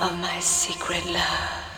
of my secret love.